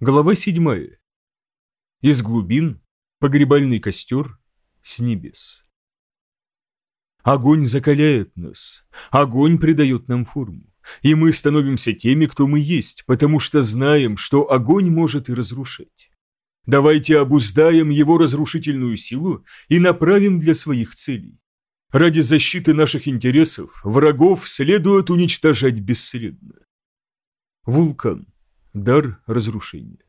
Глава 7. Из глубин погребальный костер с небес. Огонь закаляет нас, огонь придает нам форму, и мы становимся теми, кто мы есть, потому что знаем, что огонь может и разрушать. Давайте обуздаем его разрушительную силу и направим для своих целей. Ради защиты наших интересов врагов следует уничтожать бесследно. Вулкан. Дар разрушения.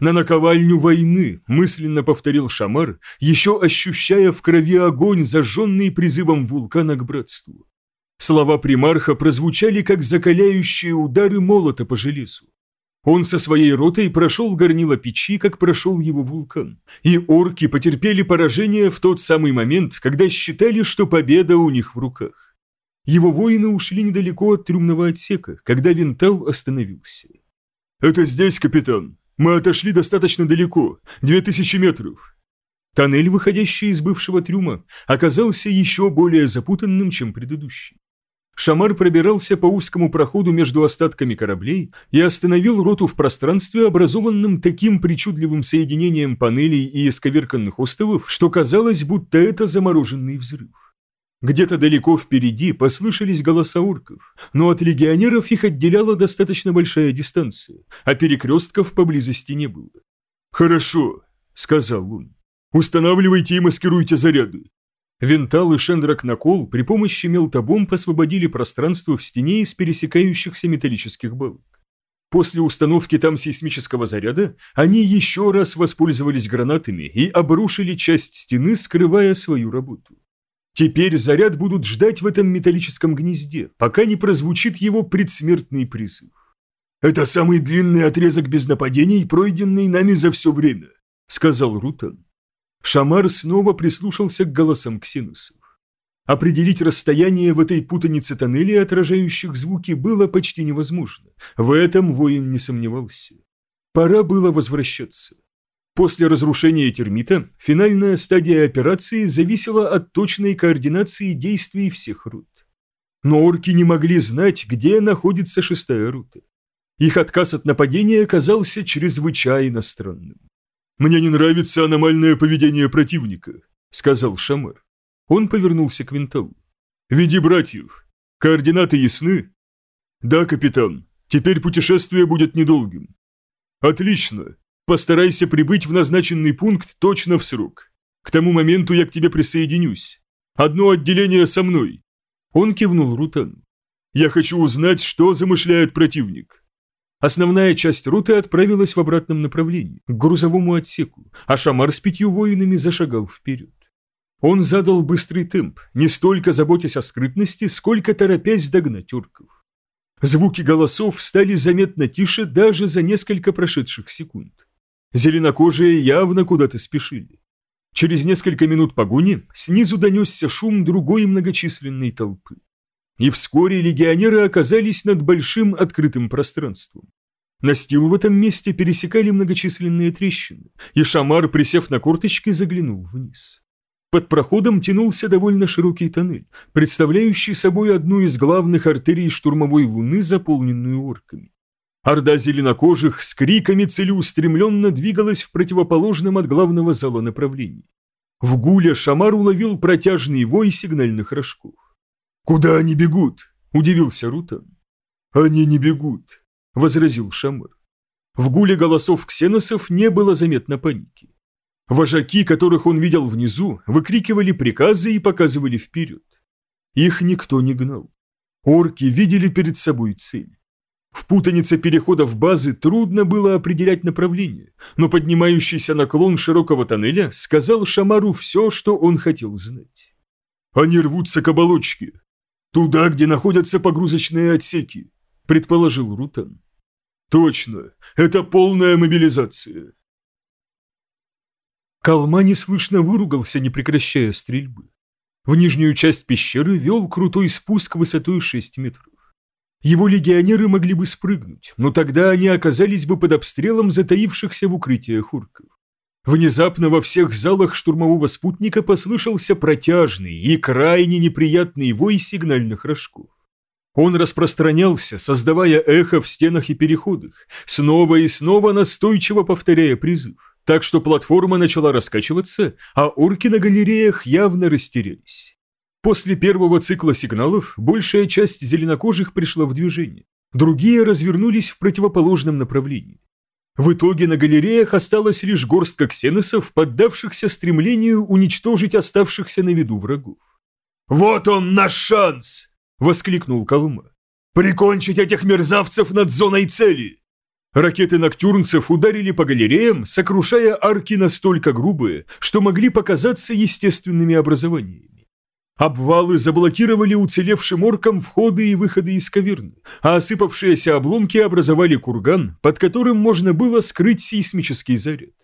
«На наковальню войны!» – мысленно повторил Шамар, еще ощущая в крови огонь, зажженный призывом вулкана к братству. Слова примарха прозвучали, как закаляющие удары молота по железу. Он со своей ротой прошел горнило печи, как прошел его вулкан, и орки потерпели поражение в тот самый момент, когда считали, что победа у них в руках. Его воины ушли недалеко от трюмного отсека, когда Винтал остановился. «Это здесь, капитан. Мы отошли достаточно далеко, две тысячи метров». Тоннель, выходящий из бывшего трюма, оказался еще более запутанным, чем предыдущий. Шамар пробирался по узкому проходу между остатками кораблей и остановил роту в пространстве, образованном таким причудливым соединением панелей и исковерканных островов, что казалось, будто это замороженный взрыв. Где-то далеко впереди послышались голоса орков, но от легионеров их отделяла достаточно большая дистанция, а перекрестков поблизости не было. «Хорошо», — сказал он. «Устанавливайте и маскируйте заряды». Винтал и Шендрак Накол при помощи мелтобомб освободили пространство в стене из пересекающихся металлических балок. После установки там сейсмического заряда они еще раз воспользовались гранатами и обрушили часть стены, скрывая свою работу. Теперь заряд будут ждать в этом металлическом гнезде, пока не прозвучит его предсмертный призыв. «Это самый длинный отрезок без нападений, пройденный нами за все время», — сказал Рутан. Шамар снова прислушался к голосам ксенусов. Определить расстояние в этой путанице тоннелей, отражающих звуки, было почти невозможно. В этом воин не сомневался. Пора было возвращаться. После разрушения термита финальная стадия операции зависела от точной координации действий всех рут. Но орки не могли знать, где находится шестая рута. Их отказ от нападения оказался чрезвычайно странным. «Мне не нравится аномальное поведение противника», — сказал Шамар. Он повернулся к Винтову. «Веди братьев. Координаты ясны?» «Да, капитан. Теперь путешествие будет недолгим». «Отлично. Постарайся прибыть в назначенный пункт точно в срок. К тому моменту я к тебе присоединюсь. Одно отделение со мной». Он кивнул Рутану. «Я хочу узнать, что замышляет противник». Основная часть руты отправилась в обратном направлении, к грузовому отсеку, а Шамар с пятью воинами зашагал вперед. Он задал быстрый темп, не столько заботясь о скрытности, сколько торопясь догнать орков. Звуки голосов стали заметно тише даже за несколько прошедших секунд. Зеленокожие явно куда-то спешили. Через несколько минут погони снизу донесся шум другой многочисленной толпы. И вскоре легионеры оказались над большим открытым пространством. Настил в этом месте пересекали многочисленные трещины, и Шамар, присев на корточки, заглянул вниз. Под проходом тянулся довольно широкий тоннель, представляющий собой одну из главных артерий штурмовой луны, заполненную орками. Орда зеленокожих с криками целеустремленно двигалась в противоположном от главного зала направлении. В гуле Шамар уловил протяжный вой сигнальных рожков. «Куда они бегут?» – удивился Рутан. «Они не бегут», – возразил Шамар. В гуле голосов ксеносов не было заметно паники. Вожаки, которых он видел внизу, выкрикивали приказы и показывали вперед. Их никто не гнал. Орки видели перед собой цель. В путанице переходов базы трудно было определять направление, но поднимающийся наклон широкого тоннеля сказал Шамару все, что он хотел знать. «Они рвутся к оболочке. Туда, где находятся погрузочные отсеки», – предположил Рутан. «Точно, это полная мобилизация». Калма неслышно выругался, не прекращая стрельбы. В нижнюю часть пещеры вел крутой спуск высотой 6 метров. Его легионеры могли бы спрыгнуть, но тогда они оказались бы под обстрелом затаившихся в укрытиях урков. Внезапно во всех залах штурмового спутника послышался протяжный и крайне неприятный вой сигнальных рожков. Он распространялся, создавая эхо в стенах и переходах, снова и снова настойчиво повторяя призыв. Так что платформа начала раскачиваться, а орки на галереях явно растерялись. После первого цикла сигналов большая часть зеленокожих пришла в движение, другие развернулись в противоположном направлении. В итоге на галереях осталась лишь горстка ксеносов, поддавшихся стремлению уничтожить оставшихся на виду врагов. «Вот он, наш шанс!» – воскликнул Колма. «Прикончить этих мерзавцев над зоной цели!» Ракеты ноктюрнцев ударили по галереям, сокрушая арки настолько грубые, что могли показаться естественными образованиями. Обвалы заблокировали уцелевшим оркам входы и выходы из каверны, а осыпавшиеся обломки образовали курган, под которым можно было скрыть сейсмический заряд.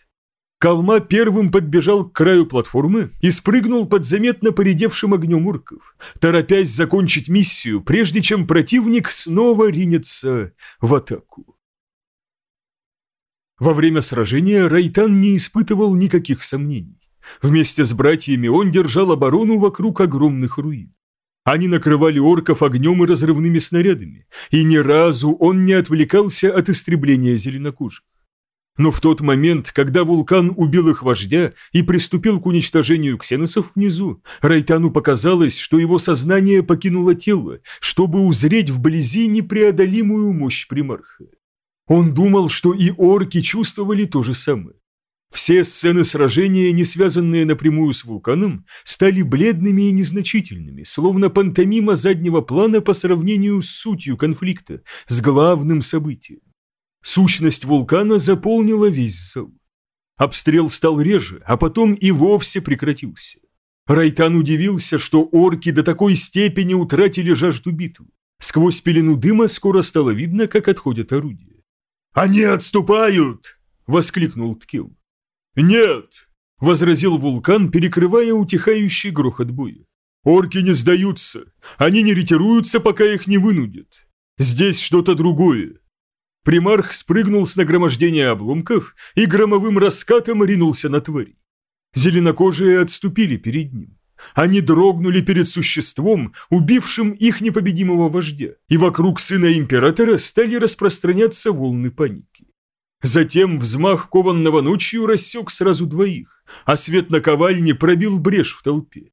Калма первым подбежал к краю платформы и спрыгнул под заметно поредевшим огнем урков, торопясь закончить миссию, прежде чем противник снова ринется в атаку. Во время сражения Райтан не испытывал никаких сомнений. Вместе с братьями он держал оборону вокруг огромных руин. Они накрывали орков огнем и разрывными снарядами, и ни разу он не отвлекался от истребления зеленокожих. Но в тот момент, когда вулкан убил их вождя и приступил к уничтожению ксеносов внизу, Райтану показалось, что его сознание покинуло тело, чтобы узреть вблизи непреодолимую мощь примарха. Он думал, что и орки чувствовали то же самое. Все сцены сражения, не связанные напрямую с вулканом, стали бледными и незначительными, словно пантомима заднего плана по сравнению с сутью конфликта, с главным событием. Сущность вулкана заполнила весь зал. Обстрел стал реже, а потом и вовсе прекратился. Райтан удивился, что орки до такой степени утратили жажду битвы. Сквозь пелену дыма скоро стало видно, как отходят орудия. «Они отступают!» — воскликнул Ткил. «Нет!» — возразил вулкан, перекрывая утихающий грохот боя. «Орки не сдаются. Они не ретируются, пока их не вынудят. Здесь что-то другое. Примарх спрыгнул с нагромождения обломков и громовым раскатом ринулся на тварь. Зеленокожие отступили перед ним. Они дрогнули перед существом, убившим их непобедимого вождя, и вокруг сына императора стали распространяться волны паники. Затем взмах кованного ночью рассек сразу двоих, а свет наковальни пробил брешь в толпе.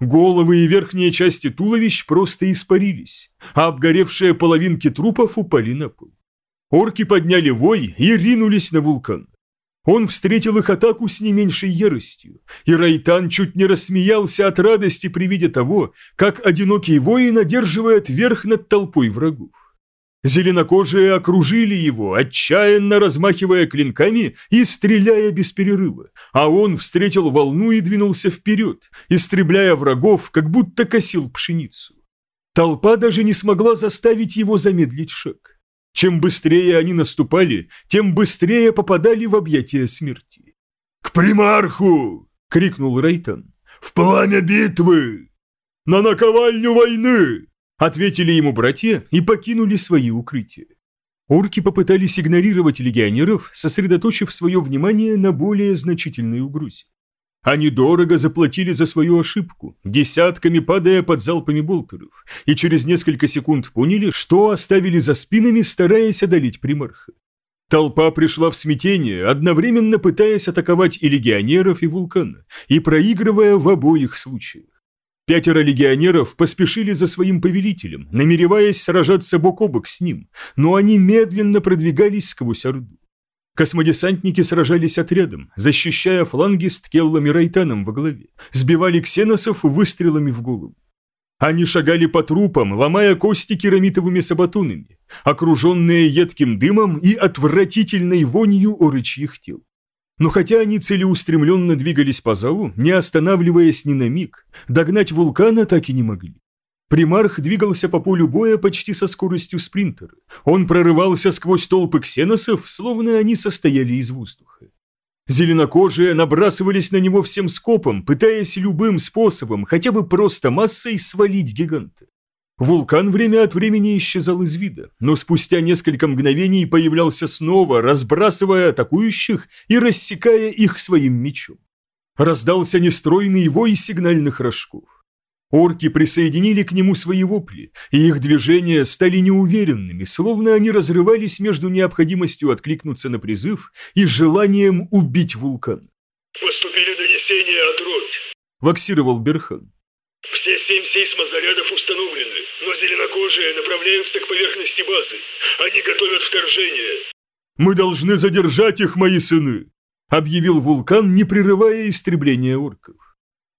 Головы и верхние части туловищ просто испарились, а обгоревшие половинки трупов упали на пол. Орки подняли вой и ринулись на вулкан. Он встретил их атаку с не меньшей яростью, и Райтан чуть не рассмеялся от радости при виде того, как одинокий воин одерживает верх над толпой врагов. Зеленокожие окружили его, отчаянно размахивая клинками и стреляя без перерыва, а он встретил волну и двинулся вперед, истребляя врагов, как будто косил пшеницу. Толпа даже не смогла заставить его замедлить шаг. Чем быстрее они наступали, тем быстрее попадали в объятия смерти. «К примарху!» — крикнул Рейтон. «В пламя битвы!» «На наковальню войны!» — ответили ему братья и покинули свои укрытия. Орки попытались игнорировать легионеров, сосредоточив свое внимание на более значительной угрозе. Они дорого заплатили за свою ошибку, десятками падая под залпами болтеров, и через несколько секунд поняли, что оставили за спинами, стараясь одолеть примарха. Толпа пришла в смятение, одновременно пытаясь атаковать и легионеров, и вулкана, и проигрывая в обоих случаях. Пятеро легионеров поспешили за своим повелителем, намереваясь сражаться бок о бок с ним, но они медленно продвигались сквозь Орду. Космодесантники сражались отрядом, защищая фланги с Ткеллом и Райтаном во главе, сбивали ксеносов выстрелами в голову. Они шагали по трупам, ломая кости керамитовыми сабатунами, окруженные едким дымом и отвратительной вонью орычьих тел. Но хотя они целеустремленно двигались по залу, не останавливаясь ни на миг, догнать вулкана так и не могли. Примарх двигался по полю боя почти со скоростью спринтера. Он прорывался сквозь толпы ксеносов, словно они состояли из воздуха. Зеленокожие набрасывались на него всем скопом, пытаясь любым способом, хотя бы просто массой, свалить гиганта. Вулкан время от времени исчезал из вида, но спустя несколько мгновений появлялся снова, разбрасывая атакующих и рассекая их своим мечом. Раздался нестройный вой сигнальных рожков. Орки присоединили к нему свои вопли, и их движения стали неуверенными, словно они разрывались между необходимостью откликнуться на призыв и желанием убить вулкан. «Поступили донесения от рот», – ваксировал Берхан. «Все семь установлены, но зеленокожие направляются к поверхности базы. Они готовят вторжение». «Мы должны задержать их, мои сыны», – объявил вулкан, не прерывая истребление орков.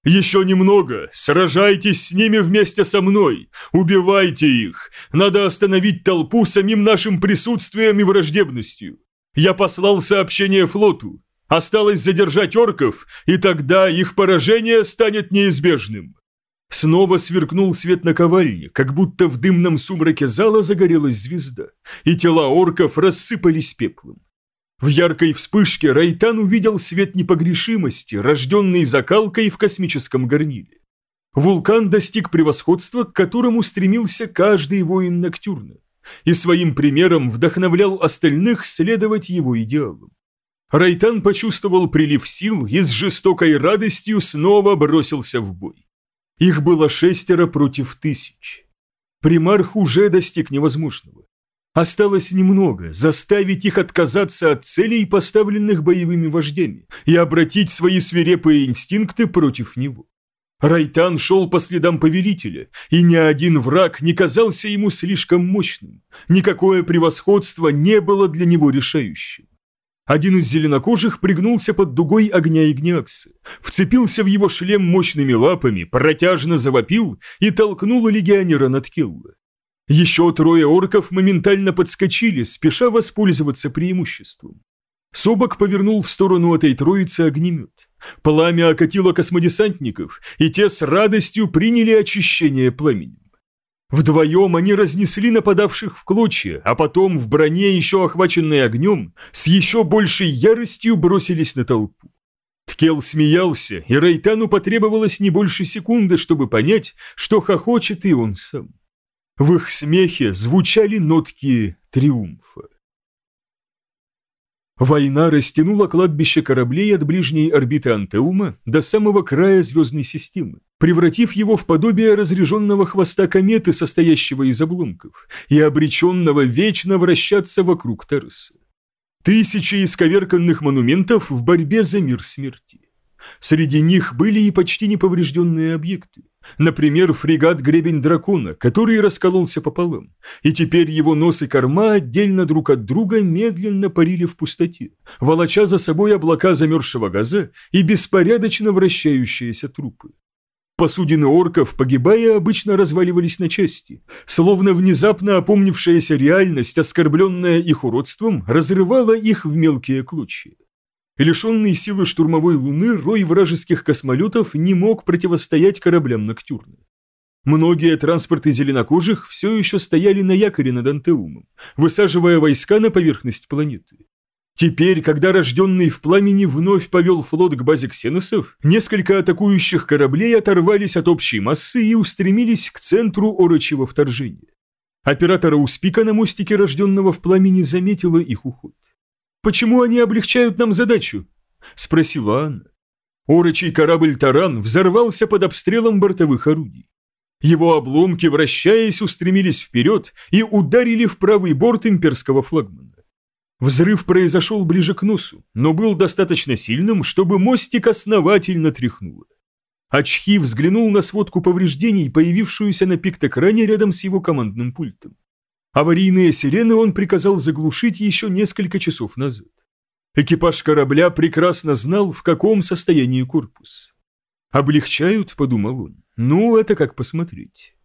«Еще немного! Сражайтесь с ними вместе со мной! Убивайте их! Надо остановить толпу самим нашим присутствием и враждебностью! Я послал сообщение флоту. Осталось задержать орков, и тогда их поражение станет неизбежным!» Снова сверкнул свет наковальни, как будто в дымном сумраке зала загорелась звезда, и тела орков рассыпались пеплом. В яркой вспышке Райтан увидел свет непогрешимости, рожденный закалкой в космическом горниле. Вулкан достиг превосходства, к которому стремился каждый воин Ноктюрна, и своим примером вдохновлял остальных следовать его идеалам. Райтан почувствовал прилив сил и с жестокой радостью снова бросился в бой. Их было шестеро против тысяч. Примарх уже достиг невозможного. Осталось немного, заставить их отказаться от целей, поставленных боевыми вождями, и обратить свои свирепые инстинкты против него. Райтан шел по следам повелителя, и ни один враг не казался ему слишком мощным, никакое превосходство не было для него решающим. Один из зеленокожих пригнулся под дугой огня Игниакса, вцепился в его шлем мощными лапами, протяжно завопил и толкнул легионера над Келла. Еще трое орков моментально подскочили, спеша воспользоваться преимуществом. Собак повернул в сторону этой троицы огнемет. Пламя окатило космодесантников, и те с радостью приняли очищение пламенем. Вдвоем они разнесли нападавших в клочья, а потом в броне, еще охваченной огнем, с еще большей яростью бросились на толпу. Ткел смеялся, и Райтану потребовалось не больше секунды, чтобы понять, что хохочет и он сам. В их смехе звучали нотки триумфа. Война растянула кладбище кораблей от ближней орбиты Антеума до самого края звездной системы, превратив его в подобие разреженного хвоста кометы, состоящего из обломков, и обреченного вечно вращаться вокруг Таруса. Тысячи исковерканных монументов в борьбе за мир смерти. Среди них были и почти неповрежденные объекты. Например, фрегат «Гребень дракона», который раскололся пополам, и теперь его нос и корма отдельно друг от друга медленно парили в пустоте, волоча за собой облака замерзшего газа и беспорядочно вращающиеся трупы. Посудины орков, погибая, обычно разваливались на части, словно внезапно опомнившаяся реальность, оскорбленная их уродством, разрывала их в мелкие клочья. Лишенный силы штурмовой луны, рой вражеских космолетов не мог противостоять кораблям Ноктюрна. Многие транспорты зеленокожих все еще стояли на якоре над Антеумом, высаживая войска на поверхность планеты. Теперь, когда рожденный в пламени вновь повел флот к базе ксеносов, несколько атакующих кораблей оторвались от общей массы и устремились к центру орочего вторжения. Оператора Успика на мостике рожденного в пламени заметила их уход. «Почему они облегчают нам задачу?» – спросила Анна. Орочий корабль «Таран» взорвался под обстрелом бортовых орудий. Его обломки, вращаясь, устремились вперед и ударили в правый борт имперского флагмана. Взрыв произошел ближе к носу, но был достаточно сильным, чтобы мостик основательно тряхнуло. Ачхи взглянул на сводку повреждений, появившуюся на пикт-экране рядом с его командным пультом. Аварийные сирены он приказал заглушить еще несколько часов назад. Экипаж корабля прекрасно знал, в каком состоянии корпус. «Облегчают», — подумал он. «Ну, это как посмотреть».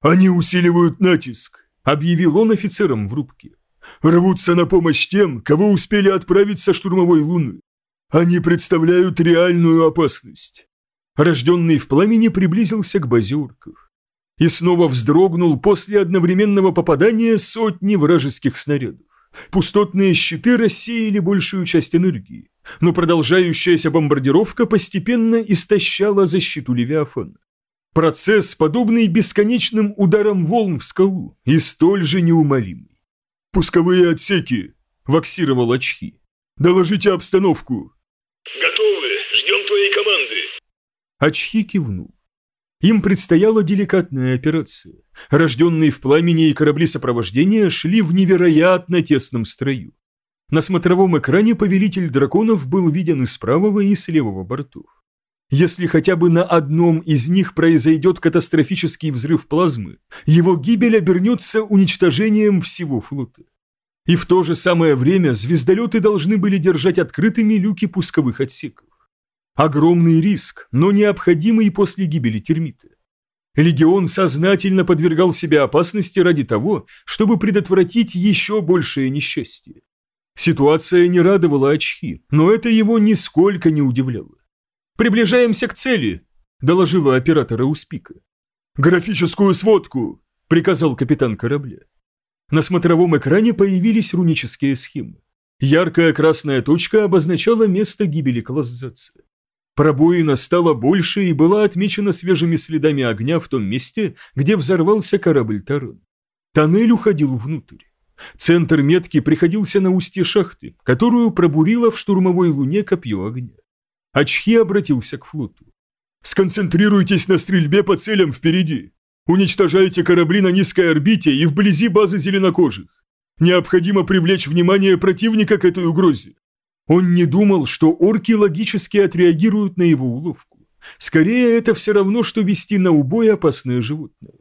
«Они усиливают натиск», — объявил он офицерам в рубке. «Рвутся на помощь тем, кого успели отправить со штурмовой луны. Они представляют реальную опасность». Рожденный в пламени приблизился к базе орков и снова вздрогнул после одновременного попадания сотни вражеских снарядов. Пустотные щиты рассеяли большую часть энергии, но продолжающаяся бомбардировка постепенно истощала защиту Левиафана. Процесс, подобный бесконечным ударам волн в скалу, и столь же неумолимый. «Пусковые отсеки!» – ваксировал очки. «Доложите обстановку!» «Готовы! Ждем твоей команды!» Очки кивнул. Им предстояла деликатная операция. Рожденные в пламени и корабли сопровождения шли в невероятно тесном строю. На смотровом экране повелитель драконов был виден и с правого, и с левого бортов. Если хотя бы на одном из них произойдет катастрофический взрыв плазмы, его гибель обернется уничтожением всего флота. И в то же самое время звездолеты должны были держать открытыми люки пусковых отсеков. Огромный риск, но необходимый после гибели термита. Легион сознательно подвергал себя опасности ради того, чтобы предотвратить еще большее несчастье. Ситуация не радовала очки, но это его нисколько не удивляло. «Приближаемся к цели», – доложила оператора Успика. «Графическую сводку», – приказал капитан корабля. На смотровом экране появились рунические схемы. Яркая красная точка обозначала место гибели Классзаца. Пробоина стала больше и была отмечена свежими следами огня в том месте, где взорвался корабль Тарон. Тоннель уходил внутрь. Центр метки приходился на устье шахты, которую пробурило в штурмовой луне копье огня. Ачхи обратился к флоту. «Сконцентрируйтесь на стрельбе по целям впереди. Уничтожайте корабли на низкой орбите и вблизи базы зеленокожих. Необходимо привлечь внимание противника к этой угрозе». Он не думал, что орки логически отреагируют на его уловку. Скорее, это все равно, что вести на убой опасное животное.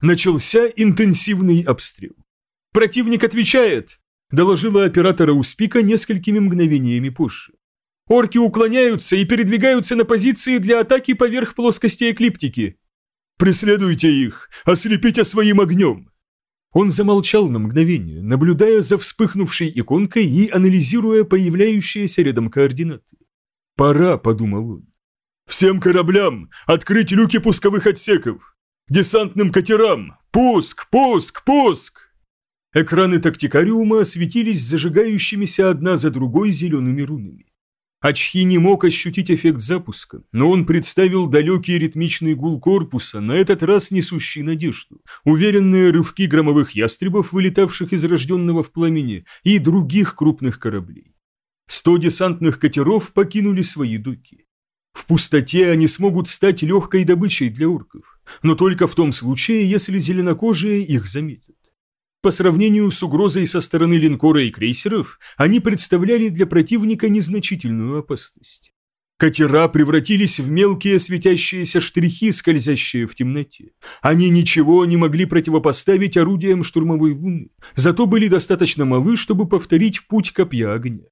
Начался интенсивный обстрел. «Противник отвечает!» – доложила оператора Успика несколькими мгновениями позже. «Орки уклоняются и передвигаются на позиции для атаки поверх плоскости эклиптики. Преследуйте их! Ослепите своим огнем!» Он замолчал на мгновение, наблюдая за вспыхнувшей иконкой и анализируя появляющиеся рядом координаты. «Пора», — подумал он. «Всем кораблям открыть люки пусковых отсеков! Десантным катерам! Пуск! Пуск! Пуск!» Экраны тактикариума осветились зажигающимися одна за другой зелеными рунами. Ачхи не мог ощутить эффект запуска, но он представил далекий ритмичный гул корпуса, на этот раз несущий надежду, уверенные рывки громовых ястребов, вылетавших из рожденного в пламени, и других крупных кораблей. Сто десантных катеров покинули свои доки. В пустоте они смогут стать легкой добычей для орков, но только в том случае, если зеленокожие их заметят. По сравнению с угрозой со стороны линкора и крейсеров, они представляли для противника незначительную опасность. Катера превратились в мелкие светящиеся штрихи, скользящие в темноте. Они ничего не могли противопоставить орудиям штурмовой луны, зато были достаточно малы, чтобы повторить путь копья огня.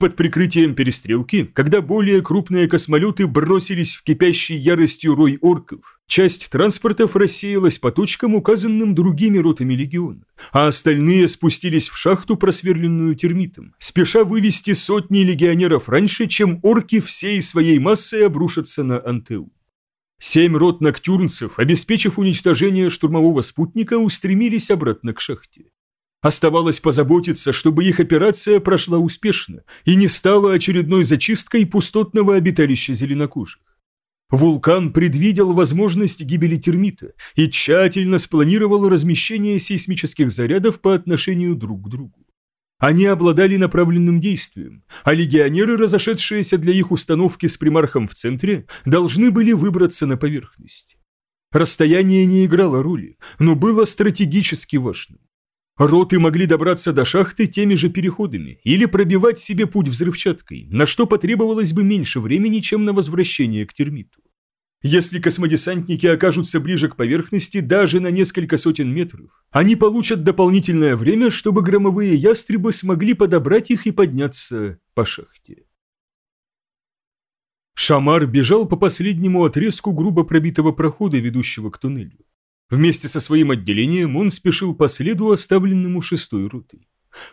Под прикрытием перестрелки, когда более крупные космолеты бросились в кипящий яростью рой орков, часть транспортов рассеялась по точкам, указанным другими ротами легиона, а остальные спустились в шахту, просверленную термитом, спеша вывести сотни легионеров раньше, чем орки всей своей массой обрушатся на Антеу. Семь рот ноктюрнцев, обеспечив уничтожение штурмового спутника, устремились обратно к шахте. Оставалось позаботиться, чтобы их операция прошла успешно и не стала очередной зачисткой пустотного обиталища зеленокожих. Вулкан предвидел возможность гибели термита и тщательно спланировал размещение сейсмических зарядов по отношению друг к другу. Они обладали направленным действием, а легионеры, разошедшиеся для их установки с примархом в центре, должны были выбраться на поверхность. Расстояние не играло роли, но было стратегически важным. Роты могли добраться до шахты теми же переходами или пробивать себе путь взрывчаткой, на что потребовалось бы меньше времени, чем на возвращение к термиту. Если космодесантники окажутся ближе к поверхности даже на несколько сотен метров, они получат дополнительное время, чтобы громовые ястребы смогли подобрать их и подняться по шахте. Шамар бежал по последнему отрезку грубо пробитого прохода, ведущего к туннелю. Вместе со своим отделением он спешил по следу, оставленному шестой ротой.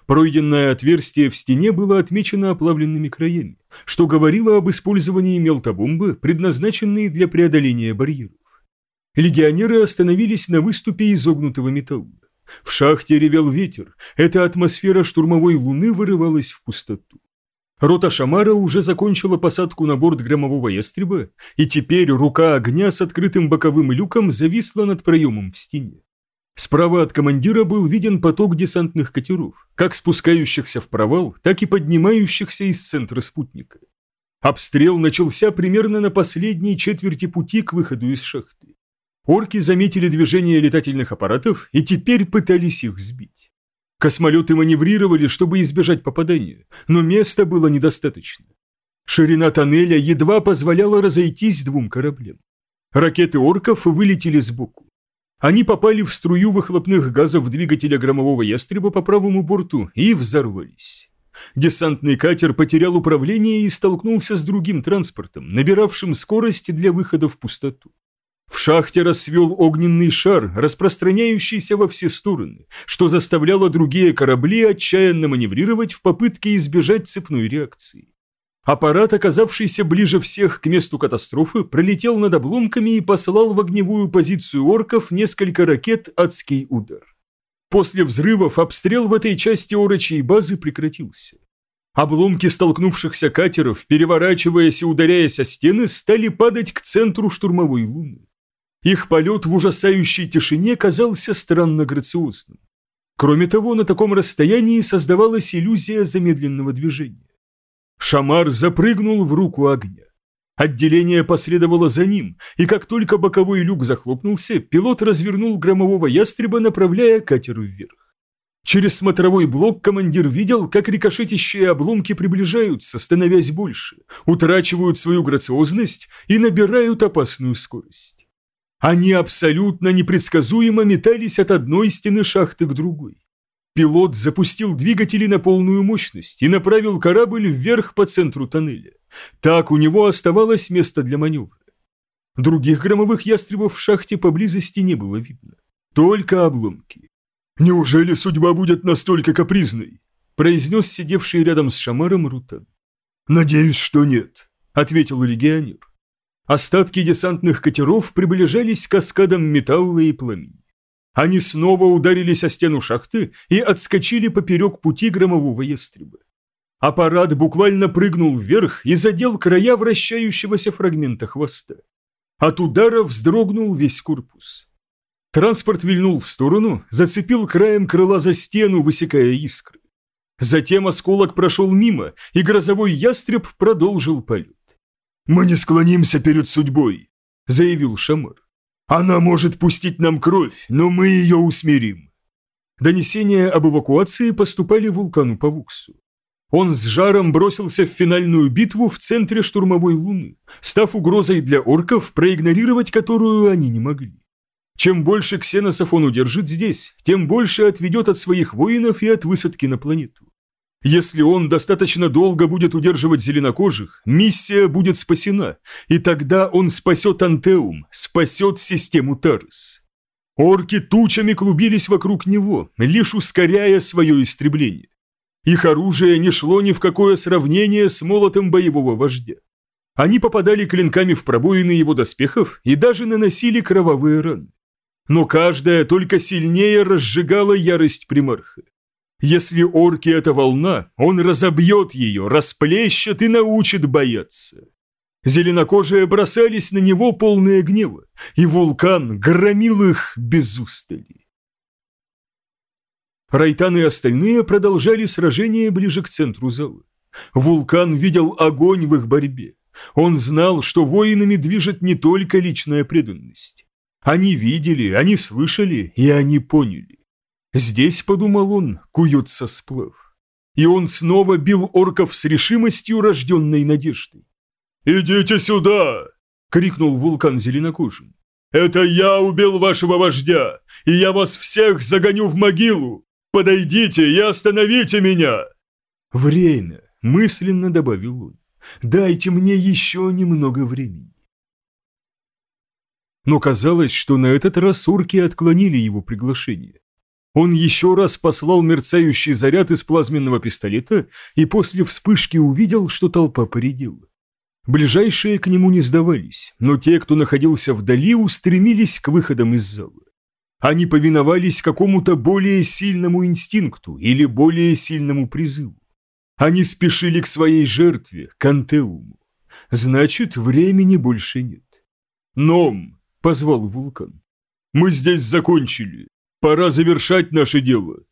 Пройденное отверстие в стене было отмечено оплавленными краями, что говорило об использовании мелтобомбы, предназначенной для преодоления барьеров. Легионеры остановились на выступе изогнутого металла. В шахте ревел ветер, эта атмосфера штурмовой луны вырывалась в пустоту. Рота Шамара уже закончила посадку на борт громового ястреба, и теперь рука огня с открытым боковым люком зависла над проемом в стене. Справа от командира был виден поток десантных катеров, как спускающихся в провал, так и поднимающихся из центра спутника. Обстрел начался примерно на последней четверти пути к выходу из шахты. Орки заметили движение летательных аппаратов и теперь пытались их сбить. Космолеты маневрировали, чтобы избежать попадания, но места было недостаточно. Ширина тоннеля едва позволяла разойтись двум кораблям. Ракеты орков вылетели сбоку. Они попали в струю выхлопных газов двигателя громового ястреба по правому борту и взорвались. Десантный катер потерял управление и столкнулся с другим транспортом, набиравшим скорость для выхода в пустоту. В шахте расцвел огненный шар, распространяющийся во все стороны, что заставляло другие корабли отчаянно маневрировать в попытке избежать цепной реакции. Аппарат, оказавшийся ближе всех к месту катастрофы, пролетел над обломками и послал в огневую позицию орков несколько ракет «Адский удар». После взрывов обстрел в этой части орочей базы прекратился. Обломки столкнувшихся катеров, переворачиваясь и ударяясь о стены, стали падать к центру штурмовой луны. Их полет в ужасающей тишине казался странно грациозным. Кроме того, на таком расстоянии создавалась иллюзия замедленного движения. Шамар запрыгнул в руку огня. Отделение последовало за ним, и как только боковой люк захлопнулся, пилот развернул громового ястреба, направляя катер вверх. Через смотровой блок командир видел, как рикошетящие обломки приближаются, становясь больше, утрачивают свою грациозность и набирают опасную скорость. Они абсолютно непредсказуемо метались от одной стены шахты к другой. Пилот запустил двигатели на полную мощность и направил корабль вверх по центру тоннеля. Так у него оставалось место для маневра. Других громовых ястребов в шахте поблизости не было видно. Только обломки. «Неужели судьба будет настолько капризной?» произнес сидевший рядом с Шамаром Рутан. «Надеюсь, что нет», — ответил легионер. Остатки десантных катеров приближались к каскадам металла и пламени. Они снова ударились о стену шахты и отскочили поперек пути громового ястреба. Аппарат буквально прыгнул вверх и задел края вращающегося фрагмента хвоста. От удара вздрогнул весь корпус. Транспорт вильнул в сторону, зацепил краем крыла за стену, высекая искры. Затем осколок прошел мимо, и грозовой ястреб продолжил полет. «Мы не склонимся перед судьбой», — заявил Шамар. «Она может пустить нам кровь, но мы ее усмирим». Донесения об эвакуации поступали вулкану Павуксу. Он с жаром бросился в финальную битву в центре штурмовой луны, став угрозой для орков, проигнорировать которую они не могли. Чем больше ксеносов он удержит здесь, тем больше отведет от своих воинов и от высадки на планету. Если он достаточно долго будет удерживать зеленокожих, миссия будет спасена, и тогда он спасет Антеум, спасет систему Тарс. Орки тучами клубились вокруг него, лишь ускоряя свое истребление. Их оружие не шло ни в какое сравнение с молотом боевого вождя. Они попадали клинками в пробоины его доспехов и даже наносили кровавые раны. Но каждая только сильнее разжигала ярость примарха. Если орки — это волна, он разобьет ее, расплещет и научит бояться. Зеленокожие бросались на него полные гнева, и вулкан громил их без устали. Райтан и остальные продолжали сражение ближе к центру зала. Вулкан видел огонь в их борьбе. Он знал, что воинами движет не только личная преданность. Они видели, они слышали и они поняли. Здесь, подумал он, куется сплав. И он снова бил орков с решимостью, рожденной надеждой. «Идите сюда!» — крикнул вулкан зеленокожим. «Это я убил вашего вождя, и я вас всех загоню в могилу! Подойдите и остановите меня!» «Время!» — мысленно добавил он. «Дайте мне еще немного времени». Но казалось, что на этот раз орки отклонили его приглашение. Он еще раз послал мерцающий заряд из плазменного пистолета и после вспышки увидел, что толпа поредела. Ближайшие к нему не сдавались, но те, кто находился вдали, устремились к выходам из зала. Они повиновались какому-то более сильному инстинкту или более сильному призыву. Они спешили к своей жертве, к Антеуму. Значит, времени больше нет. «Ном!» — позвал вулкан. «Мы здесь закончили. Пора завершать наше дело.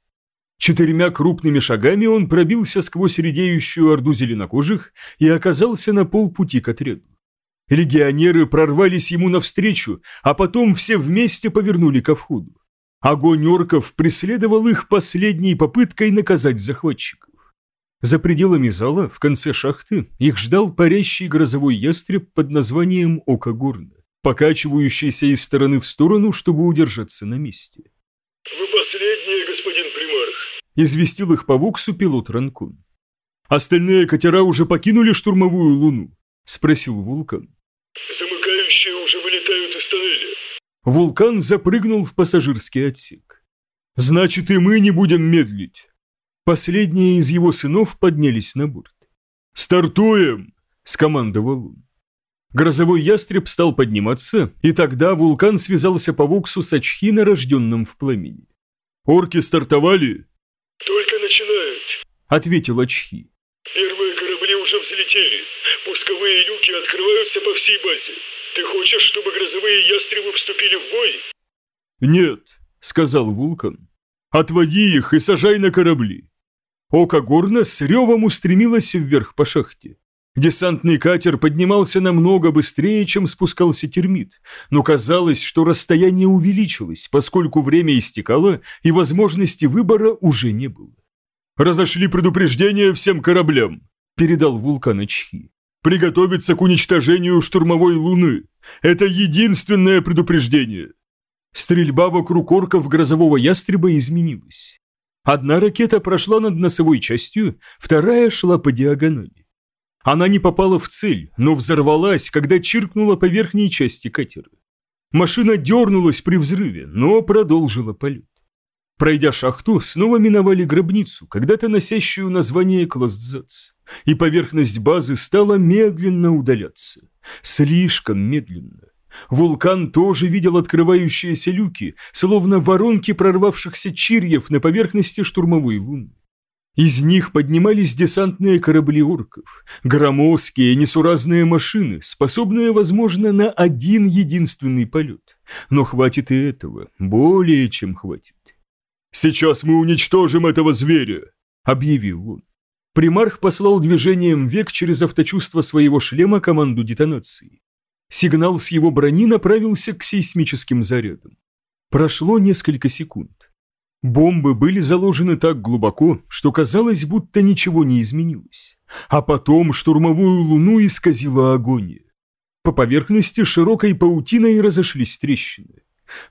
Четырьмя крупными шагами он пробился сквозь редеющую орду зеленокожих и оказался на полпути к отряду. Легионеры прорвались ему навстречу, а потом все вместе повернули ко входу. Огонь орков преследовал их последней попыткой наказать захватчиков. За пределами зала, в конце шахты, их ждал парящий грозовой ястреб под названием Око Горна, покачивающийся из стороны в сторону, чтобы удержаться на месте. «Вы последние, господин примарх», — известил их по воксу пилот Ранкун. «Остальные катера уже покинули штурмовую луну?» — спросил Вулкан. «Замыкающие уже вылетают из тоннеля». Вулкан запрыгнул в пассажирский отсек. «Значит, и мы не будем медлить». Последние из его сынов поднялись на борт. «Стартуем!» – скомандовал он. Грозовой ястреб стал подниматься, и тогда вулкан связался по воксу с Ачхина, рожденным в пламени. «Орки стартовали?» «Только начинают», – ответил Ачхи. «Первые корабли уже взлетели. Пусковые люки открываются по всей базе. Ты хочешь, чтобы грозовые ястребы вступили в бой?» «Нет», – сказал вулкан. «Отводи их и сажай на корабли. Око Горна с ревом устремилось вверх по шахте. Десантный катер поднимался намного быстрее, чем спускался термит, но казалось, что расстояние увеличилось, поскольку время истекало и возможности выбора уже не было. «Разошли предупреждение всем кораблям», – передал вулкан Ачхи. «Приготовиться к уничтожению штурмовой луны. Это единственное предупреждение». Стрельба вокруг орков грозового ястреба изменилась. Одна ракета прошла над носовой частью, вторая шла по диагонали. Она не попала в цель, но взорвалась, когда чиркнула по верхней части катера. Машина дернулась при взрыве, но продолжила полет. Пройдя шахту, снова миновали гробницу, когда-то носящую название Кластзац, и поверхность базы стала медленно удаляться. Слишком медленно. Вулкан тоже видел открывающиеся люки, словно воронки прорвавшихся чирьев на поверхности штурмовой луны. Из них поднимались десантные корабли орков, громоздкие несуразные машины, способные, возможно, на один единственный полет. Но хватит и этого, более чем хватит. «Сейчас мы уничтожим этого зверя», — объявил он. Примарх послал движением век через авточувство своего шлема команду детонации. Сигнал с его брони направился к сейсмическим зарядам. Прошло несколько секунд. Бомбы были заложены так глубоко, что казалось, будто ничего не изменилось. А потом штурмовую луну исказила агония. По поверхности широкой паутиной разошлись трещины.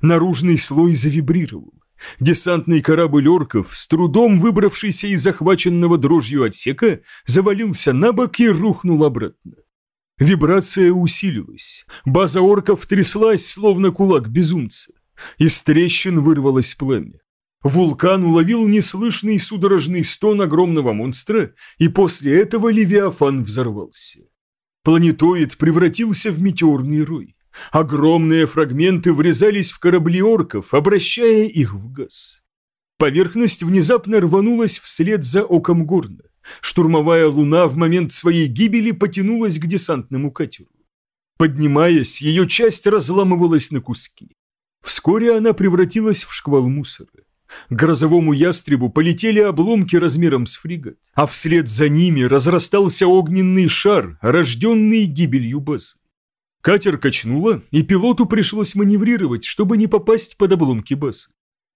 Наружный слой завибрировал. Десантный корабль орков, с трудом выбравшийся из захваченного дрожью отсека, завалился на бок и рухнул обратно. Вибрация усилилась. База орков тряслась, словно кулак безумца. Из трещин вырвалось пламя. Вулкан уловил неслышный судорожный стон огромного монстра, и после этого Левиафан взорвался. Планетоид превратился в метеорный рой. Огромные фрагменты врезались в корабли орков, обращая их в газ. Поверхность внезапно рванулась вслед за оком горна. Штурмовая луна в момент своей гибели потянулась к десантному катеру. Поднимаясь, ее часть разламывалась на куски. Вскоре она превратилась в шквал мусора. К грозовому ястребу полетели обломки размером с фрегат, а вслед за ними разрастался огненный шар, рожденный гибелью базы. Катер качнуло, и пилоту пришлось маневрировать, чтобы не попасть под обломки базы.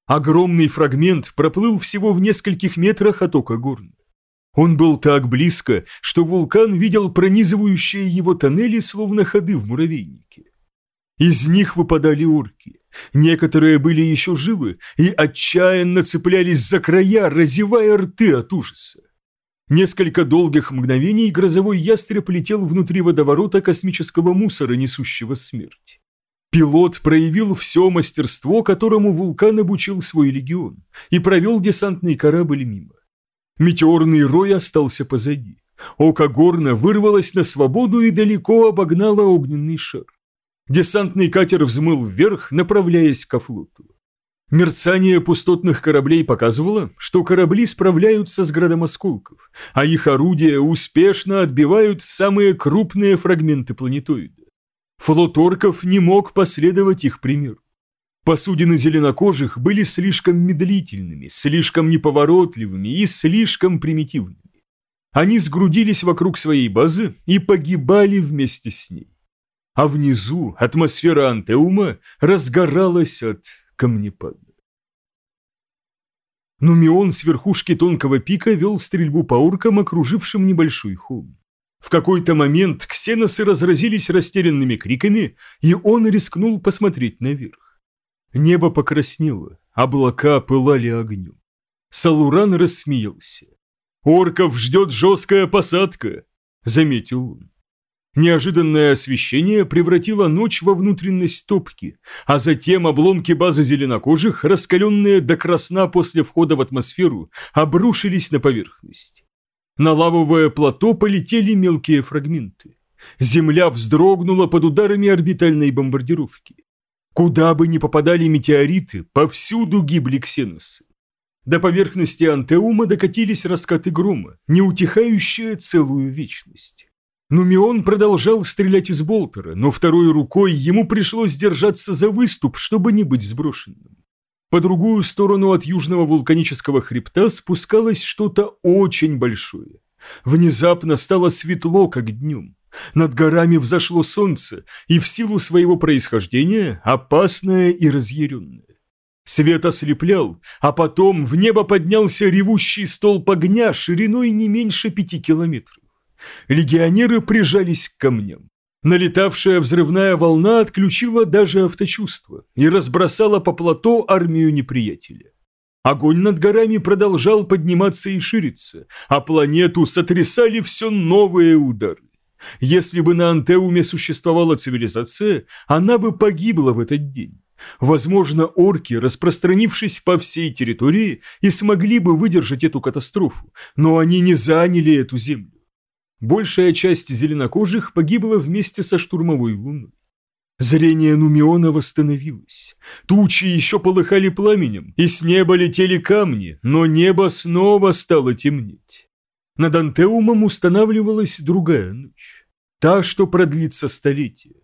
Огромный фрагмент проплыл всего в нескольких метрах от ока горна. Он был так близко, что вулкан видел пронизывающие его тоннели, словно ходы в муравейнике. Из них выпадали орки. Некоторые были еще живы и отчаянно цеплялись за края, разевая рты от ужаса. Несколько долгих мгновений грозовой ястреб летел внутри водоворота космического мусора, несущего смерть. Пилот проявил все мастерство, которому вулкан обучил свой легион, и провел десантный корабль мимо. Метеорный рой остался позади. Око горна вырвалось на свободу и далеко обогнало огненный шар. Десантный катер взмыл вверх, направляясь ко флоту. Мерцание пустотных кораблей показывало, что корабли справляются с градом осколков, а их орудия успешно отбивают самые крупные фрагменты планетоида. Флот орков не мог последовать их примеру. Посудины зеленокожих были слишком медлительными, слишком неповоротливыми и слишком примитивными. Они сгрудились вокруг своей базы и погибали вместе с ней. А внизу атмосфера антеума разгоралась от камнепада. Нумион с верхушки тонкого пика вел стрельбу по уркам, окружившим небольшой холм. В какой-то момент ксеносы разразились растерянными криками, и он рискнул посмотреть наверх. Небо покраснело, облака пылали огнем. Салуран рассмеялся. «Орков ждет жесткая посадка», — заметил он. Неожиданное освещение превратило ночь во внутренность топки, а затем обломки базы зеленокожих, раскаленные до красна после входа в атмосферу, обрушились на поверхность. На лавовое плато полетели мелкие фрагменты. Земля вздрогнула под ударами орбитальной бомбардировки. Куда бы ни попадали метеориты, повсюду гибли ксеносы. До поверхности Антеума докатились раскаты грома, не утихающие целую вечность. Нумион продолжал стрелять из болтера, но второй рукой ему пришлось держаться за выступ, чтобы не быть сброшенным. По другую сторону от южного вулканического хребта спускалось что-то очень большое. Внезапно стало светло, как днем. Над горами взошло солнце, и в силу своего происхождения опасное и разъяренное. Свет ослеплял, а потом в небо поднялся ревущий столб огня шириной не меньше пяти километров. Легионеры прижались к камням. Налетавшая взрывная волна отключила даже авточувство и разбросала по плато армию неприятеля. Огонь над горами продолжал подниматься и шириться, а планету сотрясали все новые удары. Если бы на Антеуме существовала цивилизация, она бы погибла в этот день. Возможно, орки, распространившись по всей территории, и смогли бы выдержать эту катастрофу, но они не заняли эту землю. Большая часть зеленокожих погибла вместе со штурмовой луной. Зрение Нумиона восстановилось. Тучи еще полыхали пламенем, и с неба летели камни, но небо снова стало темнеть. Над Антеумом устанавливалась другая ночь. Та, что продлится столетие.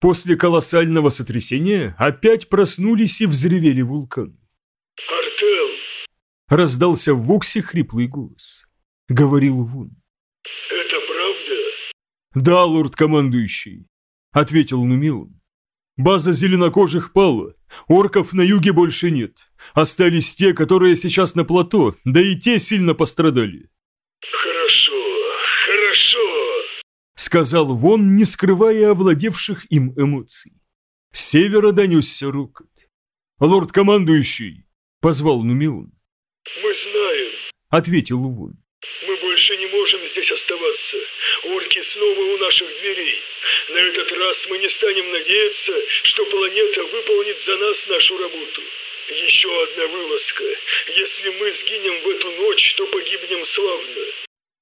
После колоссального сотрясения опять проснулись и взревели вулканы. «Артел!» Раздался в Воксе хриплый голос. Говорил Вун. «Да, лорд-командующий», — ответил Нумион. «База зеленокожих пала, орков на юге больше нет. Остались те, которые сейчас на плато, да и те сильно пострадали». «Хорошо, хорошо!» — сказал Вон, не скрывая овладевших им эмоций. С севера донесся рокот. «Лорд-командующий!» — позвал Нумион. «Мы знаем», — ответил Вон. Мы больше не можем здесь оставаться. Орки снова у наших дверей. На этот раз мы не станем надеяться, что планета выполнит за нас нашу работу. Еще одна вылазка. Если мы сгинем в эту ночь, то погибнем славно.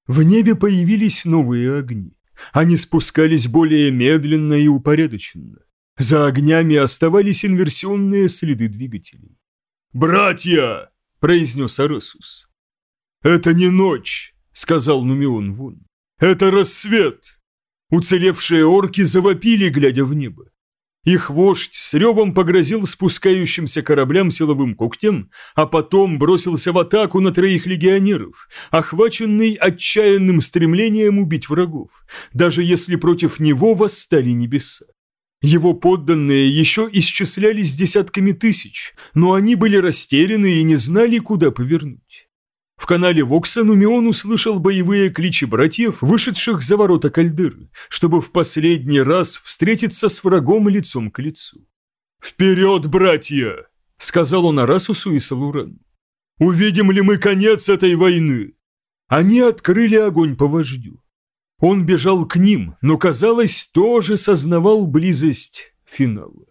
В небе появились новые огни. Они спускались более медленно и упорядоченно. За огнями оставались инверсионные следы двигателей. «Братья!» – произнес Аресус. «Это не ночь», — сказал Нумион Вун. «Это рассвет». Уцелевшие орки завопили, глядя в небо. Их вождь с ревом погрозил спускающимся кораблям силовым когтем, а потом бросился в атаку на троих легионеров, охваченный отчаянным стремлением убить врагов, даже если против него восстали небеса. Его подданные еще исчислялись десятками тысяч, но они были растеряны и не знали, куда повернуть. В канале Вокса Нумион услышал боевые кличи братьев, вышедших за ворота кальдыры, чтобы в последний раз встретиться с врагом лицом к лицу. «Вперед, братья!» — сказал он Арасусу и Салурану. «Увидим ли мы конец этой войны?» Они открыли огонь по вождю. Он бежал к ним, но, казалось, тоже сознавал близость финала.